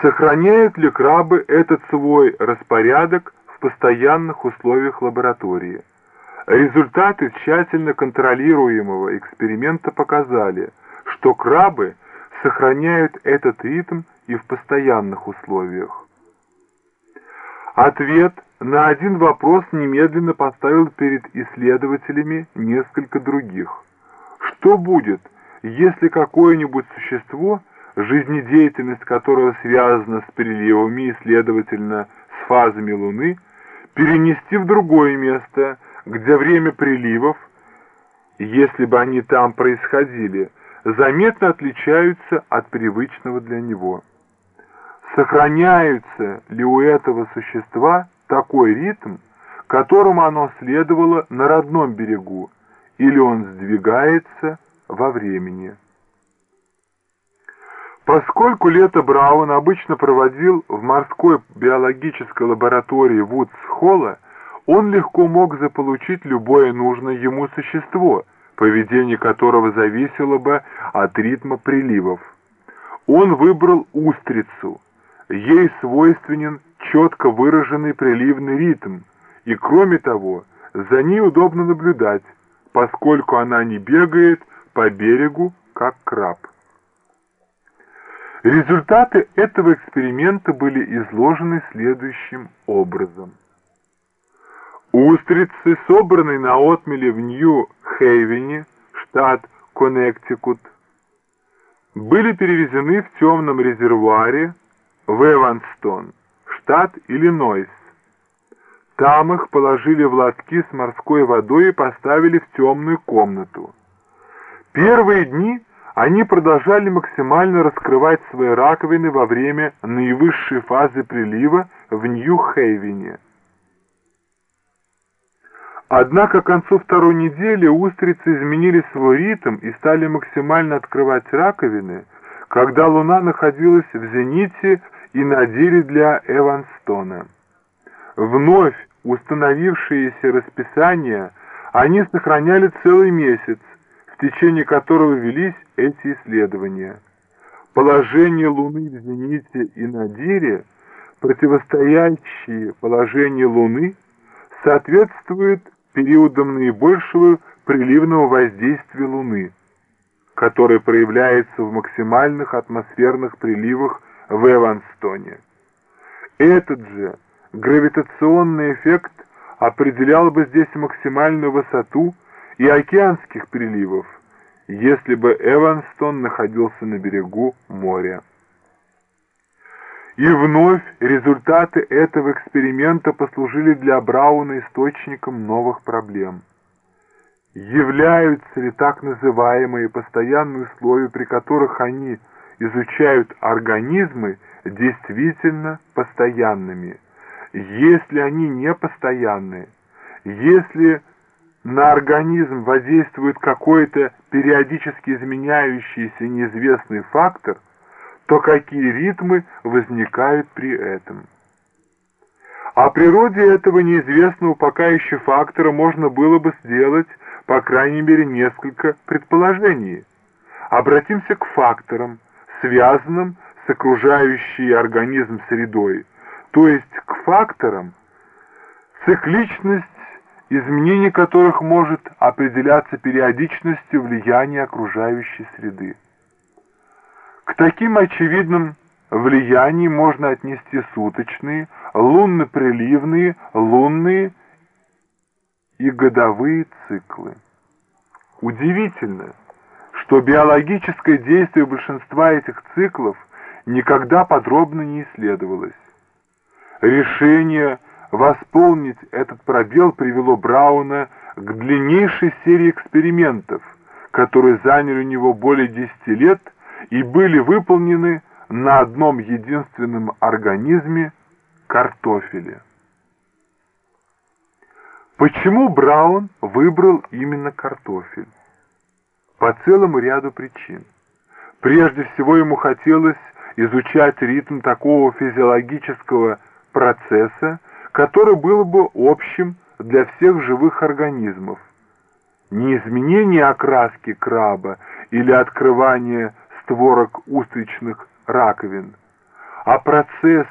Сохраняют ли крабы этот свой распорядок в постоянных условиях лаборатории? Результаты тщательно контролируемого эксперимента показали, что крабы сохраняют этот ритм и в постоянных условиях. Ответ на один вопрос немедленно поставил перед исследователями несколько других. Что будет, если какое-нибудь существо, жизнедеятельность которого связана с приливами и, следовательно, с фазами Луны, перенести в другое место, где время приливов, если бы они там происходили, заметно отличаются от привычного для него. Сохраняется ли у этого существа такой ритм, которому оно следовало на родном берегу, или он сдвигается во времени. Поскольку лето Браун обычно проводил в морской биологической лаборатории Вудс-Холла, он легко мог заполучить любое нужное ему существо, поведение которого зависело бы от ритма приливов. Он выбрал устрицу. Ей свойственен четко выраженный приливный ритм, и кроме того, за ней удобно наблюдать, поскольку она не бегает по берегу, как краб. Результаты этого эксперимента были изложены следующим образом. Устрицы, собранные на отмеле в Нью-Хейвене, штат Коннектикут, были перевезены в темном резервуаре в Эванстон, штат Иллинойс. Там их положили в лотки с морской водой и поставили в темную комнату. Первые дни они продолжали максимально раскрывать свои раковины во время наивысшей фазы прилива в Нью-Хейвене. Однако к концу второй недели устрицы изменили свой ритм и стали максимально открывать раковины, когда Луна находилась в зените и на деле для Эванстона. Вновь установившиеся расписания они сохраняли целый месяц, в течение которого велись эти исследования. Положение Луны в зените и надире, противостоящие положению Луны, соответствуют периодом наибольшего приливного воздействия Луны, которое проявляется в максимальных атмосферных приливах в Эванстоне. Этот же гравитационный эффект определял бы здесь максимальную высоту и океанских приливов, если бы Эванстон находился на берегу моря. И вновь результаты этого эксперимента послужили для Брауна источником новых проблем. Являются ли так называемые постоянные условия, при которых они изучают организмы, действительно постоянными? Если они не постоянные, если на организм воздействует какой-то периодически изменяющийся неизвестный фактор – то какие ритмы возникают при этом. О природе этого неизвестного пока еще фактора можно было бы сделать, по крайней мере, несколько предположений. Обратимся к факторам, связанным с окружающей организм средой, то есть к факторам, цикличность изменение которых может определяться периодичностью влияния окружающей среды. К таким очевидным влияниям можно отнести суточные, лунно-приливные, лунные и годовые циклы. Удивительно, что биологическое действие большинства этих циклов никогда подробно не исследовалось. Решение восполнить этот пробел привело Брауна к длиннейшей серии экспериментов, которые заняли у него более 10 лет – и были выполнены на одном единственном организме картофеле. Почему Браун выбрал именно картофель? По целому ряду причин. Прежде всего ему хотелось изучать ритм такого физиологического процесса, который был бы общим для всех живых организмов. Не изменение окраски краба или открывание створок устричных раковин, а процесс